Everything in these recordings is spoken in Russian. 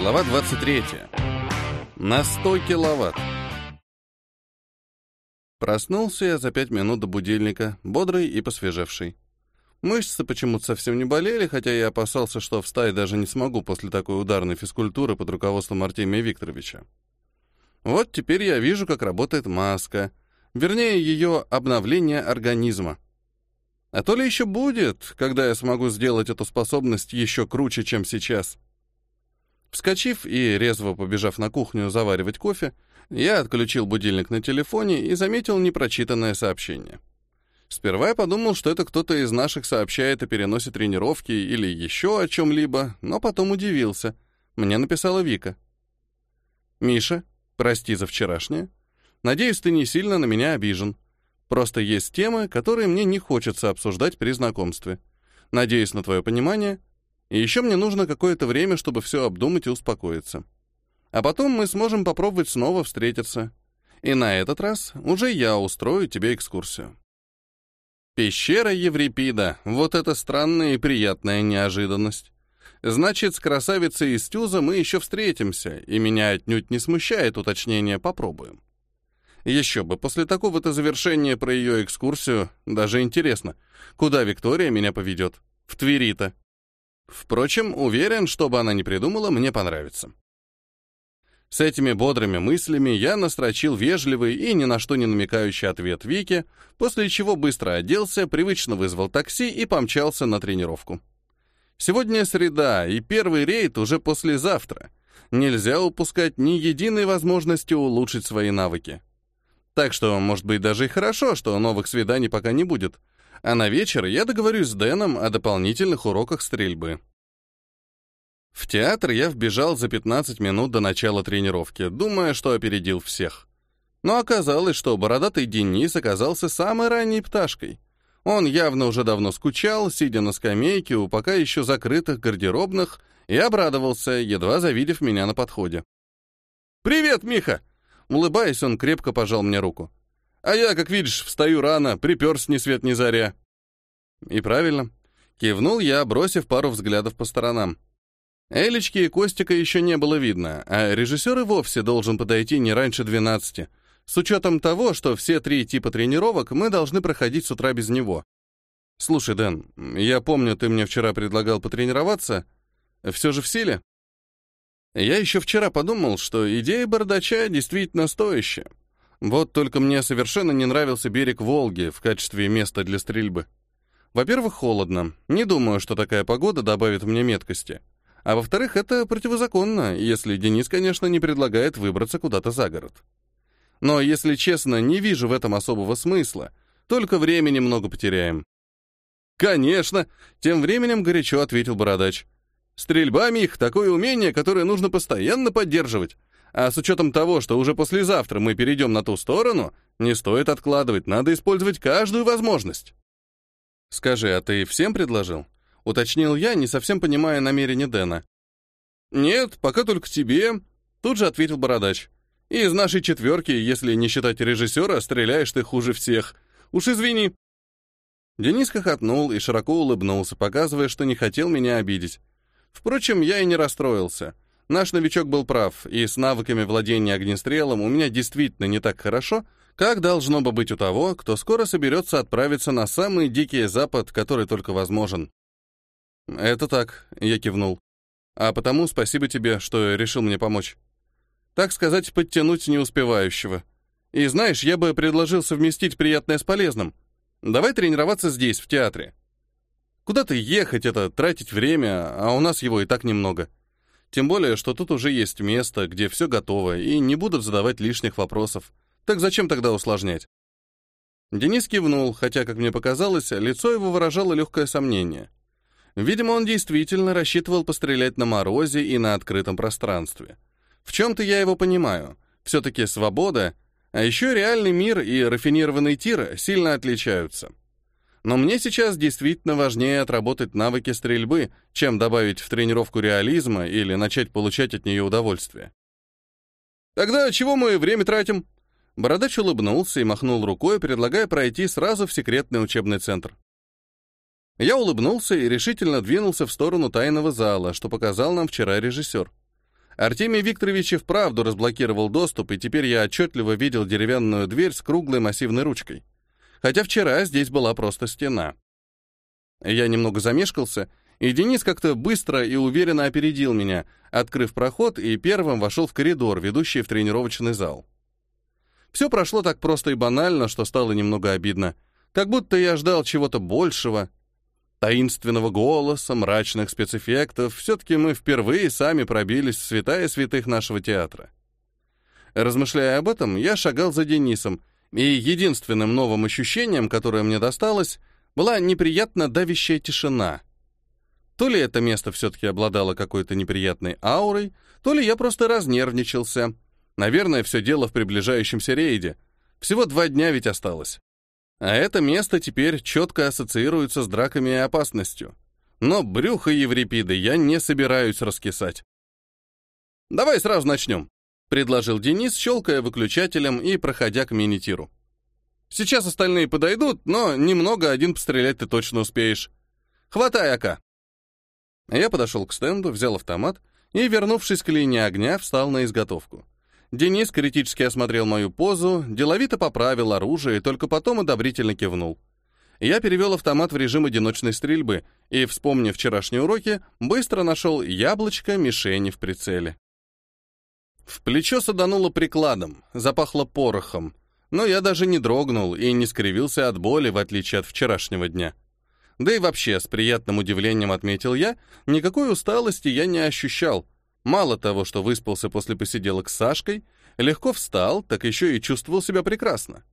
Глава 23. На 100 киловатт. Проснулся я за пять минут до будильника, бодрый и посвежевший. Мышцы почему-то совсем не болели, хотя я опасался, что встать даже не смогу после такой ударной физкультуры под руководством Артемия Викторовича. Вот теперь я вижу, как работает маска, вернее, ее обновление организма. А то ли еще будет, когда я смогу сделать эту способность еще круче, чем сейчас. Вскочив и резво побежав на кухню заваривать кофе, я отключил будильник на телефоне и заметил непрочитанное сообщение. Сперва я подумал, что это кто-то из наших сообщает о переносе тренировки или еще о чем-либо, но потом удивился. Мне написала Вика. «Миша, прости за вчерашнее. Надеюсь, ты не сильно на меня обижен. Просто есть темы, которые мне не хочется обсуждать при знакомстве. Надеюсь на твое понимание и еще мне нужно какое-то время, чтобы все обдумать и успокоиться. А потом мы сможем попробовать снова встретиться. И на этот раз уже я устрою тебе экскурсию. Пещера Еврипида. Вот это странная и приятная неожиданность. Значит, с красавицей из Тюза мы еще встретимся, и меня отнюдь не смущает уточнение «попробуем». Еще бы, после такого-то завершения про ее экскурсию, даже интересно, куда Виктория меня поведет? В Твери-то. Впрочем, уверен, что бы она ни придумала, мне понравится. С этими бодрыми мыслями я настрочил вежливый и ни на что не намекающий ответ Вике, после чего быстро оделся, привычно вызвал такси и помчался на тренировку. Сегодня среда, и первый рейд уже послезавтра. Нельзя упускать ни единой возможности улучшить свои навыки. Так что, может быть, даже и хорошо, что новых свиданий пока не будет — а на вечер я договорюсь с Дэном о дополнительных уроках стрельбы. В театр я вбежал за 15 минут до начала тренировки, думая, что опередил всех. Но оказалось, что бородатый Денис оказался самой ранней пташкой. Он явно уже давно скучал, сидя на скамейке у пока еще закрытых гардеробных, и обрадовался, едва завидев меня на подходе. «Привет, Миха!» Улыбаясь, он крепко пожал мне руку. А я, как видишь, встаю рано, приперс ни свет ни заря. И правильно. Кивнул я, бросив пару взглядов по сторонам. Элечки и Костика еще не было видно, а режиссер и вовсе должен подойти не раньше 12, с учетом того, что все три типа тренировок мы должны проходить с утра без него. Слушай, Дэн, я помню, ты мне вчера предлагал потренироваться. Все же в силе? Я еще вчера подумал, что идея бардача действительно стоящая. Вот только мне совершенно не нравился берег Волги в качестве места для стрельбы. Во-первых, холодно. Не думаю, что такая погода добавит мне меткости. А во-вторых, это противозаконно, если Денис, конечно, не предлагает выбраться куда-то за город. Но, если честно, не вижу в этом особого смысла. Только времени много потеряем. «Конечно!» — тем временем горячо ответил Бородач. «Стрельба, Мих, такое умение, которое нужно постоянно поддерживать. А с учетом того, что уже послезавтра мы перейдем на ту сторону, не стоит откладывать, надо использовать каждую возможность. Скажи, а ты всем предложил? Уточнил я, не совсем понимая намерения Дэна. Нет, пока только тебе, тут же ответил Бородач. Из нашей четверки, если не считать режиссера, стреляешь ты хуже всех. Уж извини. Денис хохотнул и широко улыбнулся, показывая, что не хотел меня обидеть. Впрочем, я и не расстроился. Наш новичок был прав, и с навыками владения огнестрелом у меня действительно не так хорошо, как должно бы быть у того, кто скоро соберется отправиться на самый дикий запад, который только возможен. «Это так», — я кивнул. «А потому спасибо тебе, что решил мне помочь. Так сказать, подтянуть неуспевающего. И знаешь, я бы предложил совместить приятное с полезным. Давай тренироваться здесь, в театре. Куда-то ехать, это тратить время, а у нас его и так немного». Тем более, что тут уже есть место, где все готово, и не будут задавать лишних вопросов. Так зачем тогда усложнять? Денис кивнул, хотя, как мне показалось, лицо его выражало легкое сомнение. Видимо, он действительно рассчитывал пострелять на морозе и на открытом пространстве. В чем-то я его понимаю. Все-таки свобода, а еще реальный мир и рафинированный тир сильно отличаются. Но мне сейчас действительно важнее отработать навыки стрельбы, чем добавить в тренировку реализма или начать получать от нее удовольствие. «Тогда чего мы время тратим?» Бородач улыбнулся и махнул рукой, предлагая пройти сразу в секретный учебный центр. Я улыбнулся и решительно двинулся в сторону тайного зала, что показал нам вчера режиссер. Артемий Викторович и вправду разблокировал доступ, и теперь я отчетливо видел деревянную дверь с круглой массивной ручкой. Хотя вчера здесь была просто стена. Я немного замешкался, и Денис как-то быстро и уверенно опередил меня, открыв проход и первым вошел в коридор, ведущий в тренировочный зал. Все прошло так просто и банально, что стало немного обидно. Как будто я ждал чего-то большего, таинственного голоса, мрачных спецэффектов, все-таки мы впервые сами пробились в святая святых нашего театра. Размышляя об этом, я шагал за Денисом, и единственным новым ощущением, которое мне досталось, была неприятно давящая тишина. То ли это место все-таки обладало какой-то неприятной аурой, то ли я просто разнервничался. Наверное, все дело в приближающемся рейде. Всего два дня ведь осталось. А это место теперь четко ассоциируется с драками и опасностью. Но брюхо Еврипиды я не собираюсь раскисать. «Давай сразу начнем», — предложил Денис, щелкая выключателем и проходя к мини-тиру. «Сейчас остальные подойдут, но немного один пострелять ты точно успеешь. Хватай, Ака». Я подошел к стенду, взял автомат и, вернувшись к линии огня, встал на изготовку. Денис критически осмотрел мою позу, деловито поправил оружие и только потом одобрительно кивнул. Я перевел автомат в режим одиночной стрельбы и, вспомнив вчерашние уроки, быстро нашел яблочко мишени в прицеле. В плечо садануло прикладом, запахло порохом, но я даже не дрогнул и не скривился от боли, в отличие от вчерашнего дня. Да и вообще, с приятным удивлением отметил я, никакой усталости я не ощущал — Мало того, что выспался после посиделок с Сашкой, легко встал, так еще и чувствовал себя прекрасно.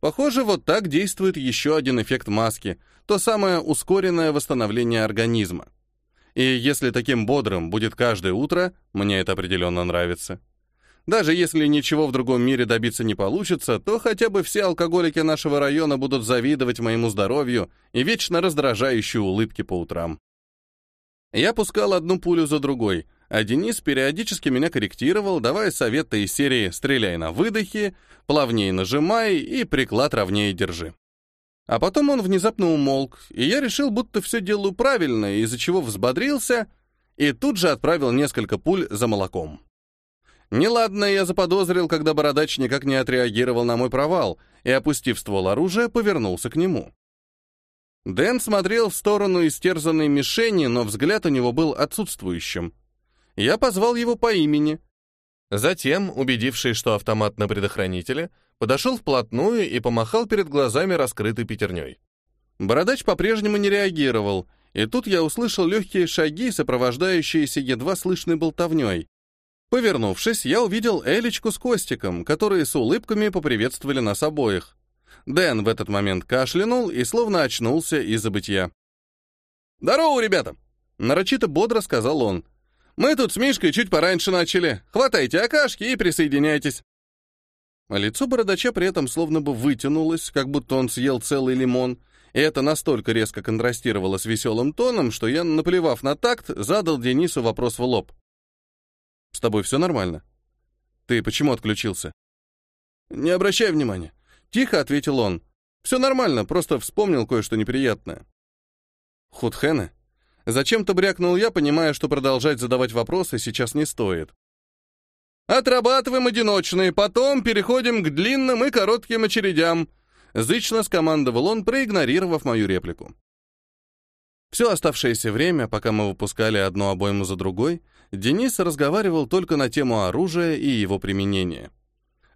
Похоже, вот так действует еще один эффект маски, то самое ускоренное восстановление организма. И если таким бодрым будет каждое утро, мне это определенно нравится. Даже если ничего в другом мире добиться не получится, то хотя бы все алкоголики нашего района будут завидовать моему здоровью и вечно раздражающие улыбки по утрам. Я пускал одну пулю за другой — а Денис периодически меня корректировал, давая советы из серии «стреляй на выдохе», «плавнее нажимай» и «приклад ровнее держи». А потом он внезапно умолк, и я решил, будто все делаю правильно, из-за чего взбодрился, и тут же отправил несколько пуль за молоком. Неладно я заподозрил, когда бородач никак не отреагировал на мой провал, и, опустив ствол оружия, повернулся к нему. Дэн смотрел в сторону истерзанной мишени, но взгляд у него был отсутствующим. Я позвал его по имени. Затем, убедившись, что автомат на предохранителе, подошел вплотную и помахал перед глазами раскрытой пятерней. Бородач по-прежнему не реагировал, и тут я услышал легкие шаги, сопровождающиеся едва слышной болтовней. Повернувшись, я увидел Элечку с Костиком, которые с улыбками поприветствовали нас обоих. Дэн в этот момент кашлянул и словно очнулся из забытья. «Здорово, ребята!» — нарочито бодро сказал он. Мы тут с Мишкой чуть пораньше начали. Хватайте окашки и присоединяйтесь». Лицо бородача при этом словно бы вытянулось, как будто он съел целый лимон, и это настолько резко контрастировало с веселым тоном, что я, наплевав на такт, задал Денису вопрос в лоб. «С тобой все нормально? Ты почему отключился?» «Не обращай внимания», — тихо ответил он. «Все нормально, просто вспомнил кое-что неприятное». «Худхены?» Зачем-то брякнул я, понимая, что продолжать задавать вопросы сейчас не стоит. «Отрабатываем одиночные, потом переходим к длинным и коротким очередям», зычно скомандовал он, проигнорировав мою реплику. Все оставшееся время, пока мы выпускали одну обойму за другой, Денис разговаривал только на тему оружия и его применения.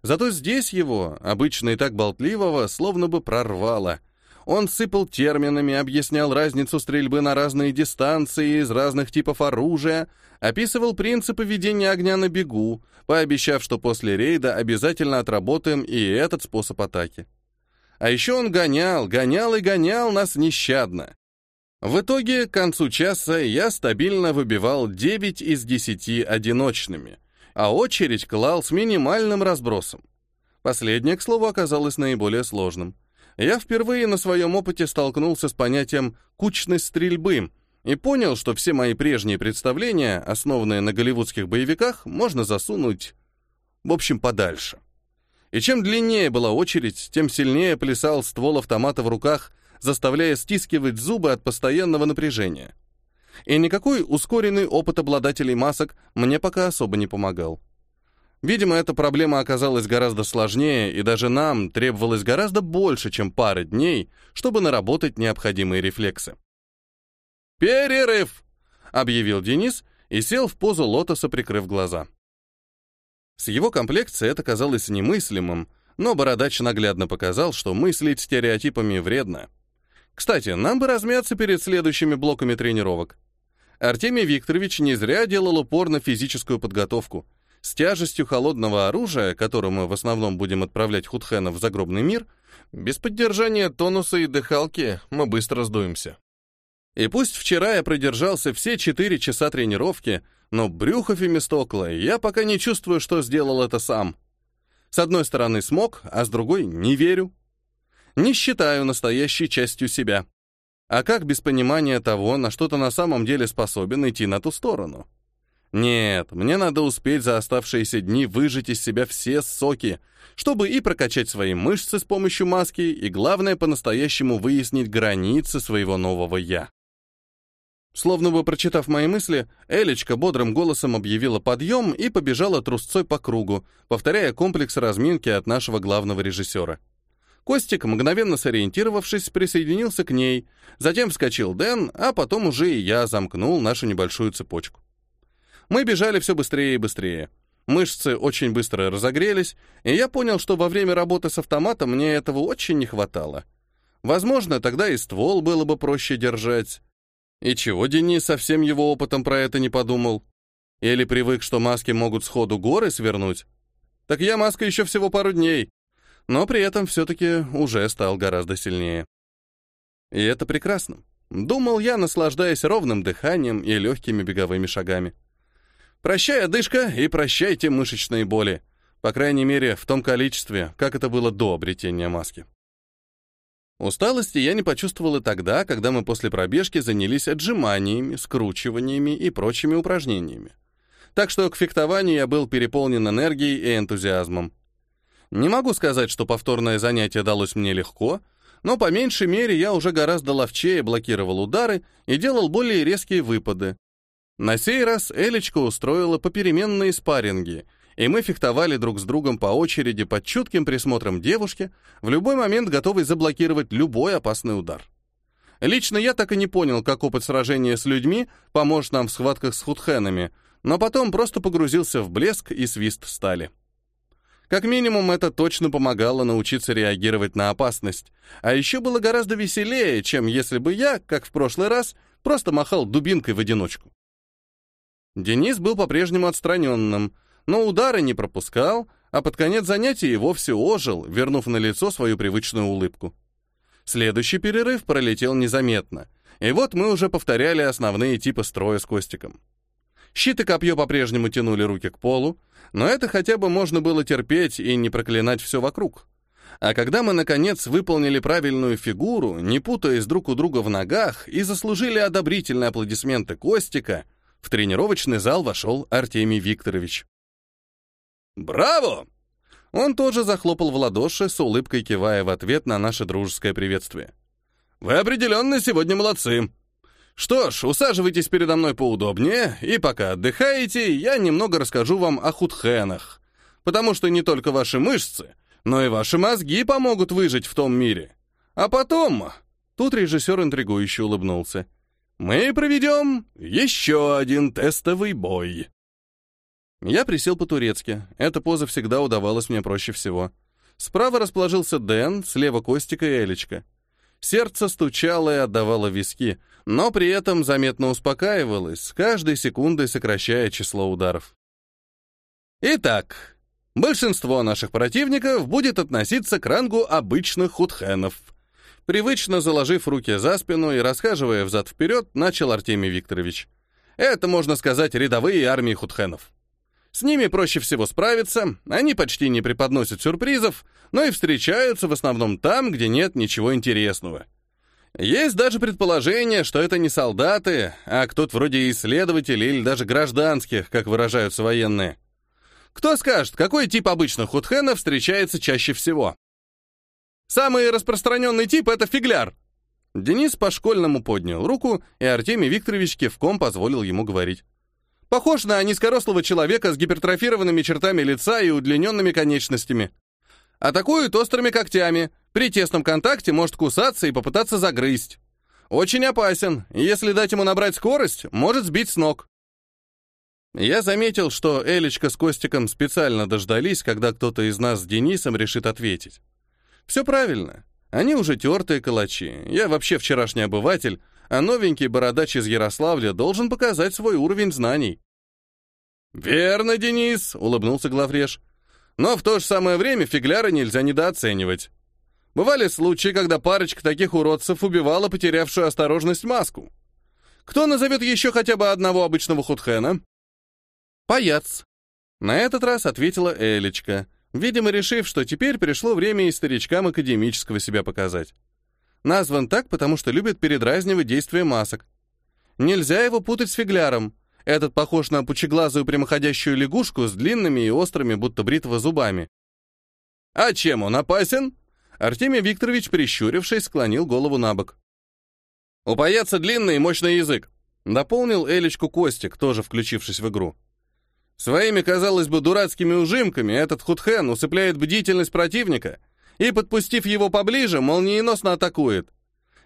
Зато здесь его, обычно и так болтливого, словно бы прорвало — он сыпал терминами, объяснял разницу стрельбы на разные дистанции из разных типов оружия, описывал принципы ведения огня на бегу, пообещав, что после рейда обязательно отработаем и этот способ атаки. А еще он гонял, гонял и гонял нас нещадно. В итоге, к концу часа я стабильно выбивал 9 из 10 одиночными, а очередь клал с минимальным разбросом. Последнее, к слову, оказалось наиболее сложным я впервые на своем опыте столкнулся с понятием «кучность стрельбы» и понял, что все мои прежние представления, основанные на голливудских боевиках, можно засунуть, в общем, подальше. И чем длиннее была очередь, тем сильнее плясал ствол автомата в руках, заставляя стискивать зубы от постоянного напряжения. и никакой ускоренный опыт обладателей масок мне пока особо не помогал. Видимо, эта проблема оказалась гораздо сложнее, и даже нам требовалось гораздо больше, чем пары дней, чтобы наработать необходимые рефлексы. «Перерыв!» — объявил Денис и сел в позу лотоса, прикрыв глаза. С его комплекцией это казалось немыслимым, но Бородач наглядно показал, что мыслить стереотипами вредно. Кстати, нам бы размяться перед следующими блоками тренировок. Артемий Викторович не зря делал упор на физическую подготовку — с тяжестью холодного оружия, которым мы в основном будем отправлять худхенов в загробный мир, без поддержания тонуса и дыхалки мы быстро сдуемся. И пусть вчера я продержался все четыре часа тренировки, но брюхо Фемистокла я пока не чувствую, что сделал это сам. С одной стороны смог, а с другой не верю. Не считаю настоящей частью себя. А как без понимания того, на что ты на самом деле способен идти на ту сторону? Нет, мне надо успеть за оставшиеся дни выжать из себя все соки, чтобы и прокачать свои мышцы с помощью маски, и главное, по-настоящему выяснить границы своего нового «я». Словно бы прочитав мои мысли, Элечка бодрым голосом объявила подъем и побежала трусцой по кругу, повторяя комплекс разминки от нашего главного режиссера. Костик, мгновенно сориентировавшись, присоединился к ней, затем вскочил Дэн, а потом уже и я замкнул нашу небольшую цепочку. Мы бежали все быстрее и быстрее. Мышцы очень быстро разогрелись, и я понял, что во время работы с автоматом мне этого очень не хватало. Возможно, тогда и ствол было бы проще держать. И чего Денис со всем его опытом про это не подумал? Или привык, что маски могут сходу горы свернуть? Так я маска еще всего пару дней, но при этом все-таки уже стал гораздо сильнее. И это прекрасно. Думал я, наслаждаясь ровным дыханием и легкими беговыми шагами. Прощай, одышка, и прощайте мышечные боли. По крайней мере, в том количестве, как это было до обретения маски. Усталости я не почувствовал и тогда, когда мы после пробежки занялись отжиманиями, скручиваниями и прочими упражнениями. Так что к фехтованию я был переполнен энергией и энтузиазмом. Не могу сказать, что повторное занятие далось мне легко, но по меньшей мере я уже гораздо ловчее блокировал удары и делал более резкие выпады, на сей раз Элечка устроила попеременные спарринги, и мы фехтовали друг с другом по очереди под чутким присмотром девушки, в любой момент готовой заблокировать любой опасный удар. Лично я так и не понял, как опыт сражения с людьми поможет нам в схватках с худхенами, но потом просто погрузился в блеск и свист стали. Как минимум, это точно помогало научиться реагировать на опасность, а еще было гораздо веселее, чем если бы я, как в прошлый раз, просто махал дубинкой в одиночку. Денис был по-прежнему отстраненным, но удары не пропускал, а под конец занятия и вовсе ожил, вернув на лицо свою привычную улыбку. Следующий перерыв пролетел незаметно, и вот мы уже повторяли основные типы строя с Костиком. Щит и копье по-прежнему тянули руки к полу, но это хотя бы можно было терпеть и не проклинать все вокруг. А когда мы, наконец, выполнили правильную фигуру, не путаясь друг у друга в ногах, и заслужили одобрительные аплодисменты Костика — в тренировочный зал вошел Артемий Викторович. «Браво!» Он тоже захлопал в ладоши, с улыбкой кивая в ответ на наше дружеское приветствие. «Вы определенно сегодня молодцы. Что ж, усаживайтесь передо мной поудобнее, и пока отдыхаете, я немного расскажу вам о худхенах, потому что не только ваши мышцы, но и ваши мозги помогут выжить в том мире. А потом...» Тут режиссер интригующе улыбнулся мы проведем еще один тестовый бой. Я присел по-турецки. Эта поза всегда удавалась мне проще всего. Справа расположился Дэн, слева Костика и Элечка. Сердце стучало и отдавало виски, но при этом заметно успокаивалось, с каждой секундой сокращая число ударов. Итак, большинство наших противников будет относиться к рангу обычных худхенов — Привычно заложив руки за спину и расхаживая взад-вперед, начал Артемий Викторович. Это, можно сказать, рядовые армии худхенов. С ними проще всего справиться, они почти не преподносят сюрпризов, но и встречаются в основном там, где нет ничего интересного. Есть даже предположение, что это не солдаты, а кто-то вроде исследователей или даже гражданских, как выражаются военные. Кто скажет, какой тип обычных худхенов встречается чаще всего? Самый распространенный тип — это фигляр. Денис по-школьному поднял руку, и Артемий Викторович кивком позволил ему говорить. Похож на низкорослого человека с гипертрофированными чертами лица и удлиненными конечностями. Атакует острыми когтями, при тесном контакте может кусаться и попытаться загрызть. Очень опасен, если дать ему набрать скорость, может сбить с ног. Я заметил, что Элечка с Костиком специально дождались, когда кто-то из нас с Денисом решит ответить. Все правильно. Они уже тертые калачи. Я вообще вчерашний обыватель, а новенький бородач из Ярославля должен показать свой уровень знаний. «Верно, Денис», — улыбнулся главреж. «Но в то же самое время фигляра нельзя недооценивать. Бывали случаи, когда парочка таких уродцев убивала потерявшую осторожность маску. Кто назовет еще хотя бы одного обычного худхена?» «Паяц». На этот раз ответила Элечка, видимо, решив, что теперь пришло время и старичкам академического себя показать. Назван так, потому что любит передразнивать действия масок. Нельзя его путать с фигляром. Этот похож на пучеглазую прямоходящую лягушку с длинными и острыми, будто бритва, зубами. «А чем он опасен?» Артемий Викторович, прищурившись, склонил голову на бок. «У паяца длинный и мощный язык», — дополнил Элечку Костик, тоже включившись в игру. Своими, казалось бы, дурацкими ужимками этот худхен усыпляет бдительность противника и, подпустив его поближе, молниеносно атакует.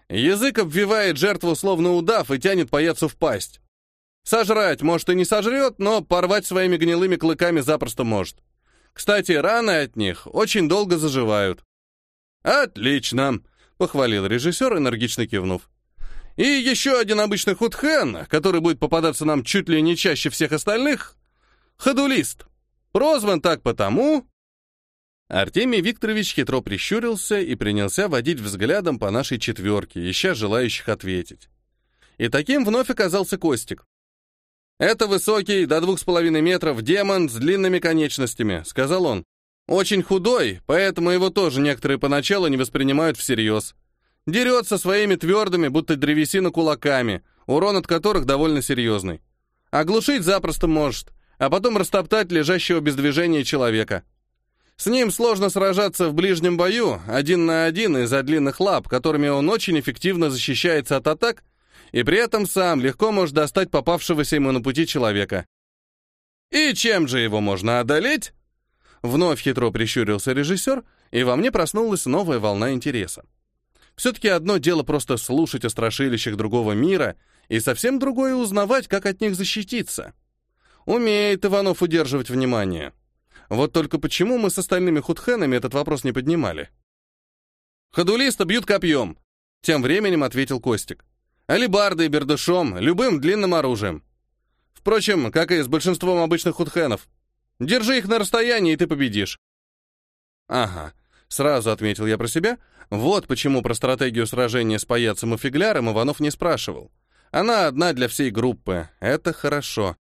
Язык обвивает жертву словно удав и тянет паяцу в пасть. Сожрать, может, и не сожрет, но порвать своими гнилыми клыками запросто может. Кстати, раны от них очень долго заживают. «Отлично!» — похвалил режиссер, энергично кивнув. «И еще один обычный худхен, который будет попадаться нам чуть ли не чаще всех остальных, Ходулист. Прозван так потому...» Артемий Викторович хитро прищурился и принялся водить взглядом по нашей четверке, ища желающих ответить. И таким вновь оказался Костик. «Это высокий, до двух с половиной метров, демон с длинными конечностями», — сказал он. «Очень худой, поэтому его тоже некоторые поначалу не воспринимают всерьез. Дерется своими твердыми, будто древесина кулаками, урон от которых довольно серьезный. Оглушить запросто может, а потом растоптать лежащего без движения человека. С ним сложно сражаться в ближнем бою, один на один из-за длинных лап, которыми он очень эффективно защищается от атак, и при этом сам легко может достать попавшегося ему на пути человека. И чем же его можно одолеть? Вновь хитро прищурился режиссер, и во мне проснулась новая волна интереса. Все-таки одно дело просто слушать о страшилищах другого мира, и совсем другое узнавать, как от них защититься. Умеет Иванов удерживать внимание. Вот только почему мы с остальными худхенами этот вопрос не поднимали? «Ходулиста бьют копьем», — тем временем ответил Костик. «Алибардой, бердышом, любым длинным оружием. Впрочем, как и с большинством обычных худхенов. Держи их на расстоянии, и ты победишь». «Ага», — сразу отметил я про себя. Вот почему про стратегию сражения с паяцем и фигляром Иванов не спрашивал. Она одна для всей группы. Это хорошо.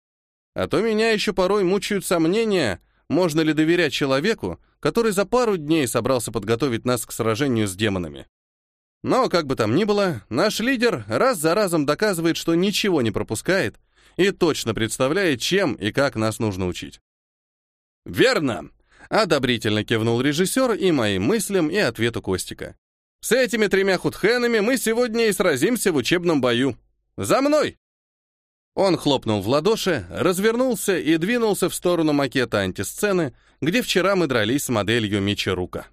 А то меня еще порой мучают сомнения, можно ли доверять человеку, который за пару дней собрался подготовить нас к сражению с демонами. Но, как бы там ни было, наш лидер раз за разом доказывает, что ничего не пропускает и точно представляет, чем и как нас нужно учить. «Верно!» — одобрительно кивнул режиссер и моим мыслям, и ответу Костика. «С этими тремя худхенами мы сегодня и сразимся в учебном бою. За мной!» Он хлопнул в ладоши, развернулся и двинулся в сторону макета антисцены, где вчера мы дрались с моделью Мича Рука.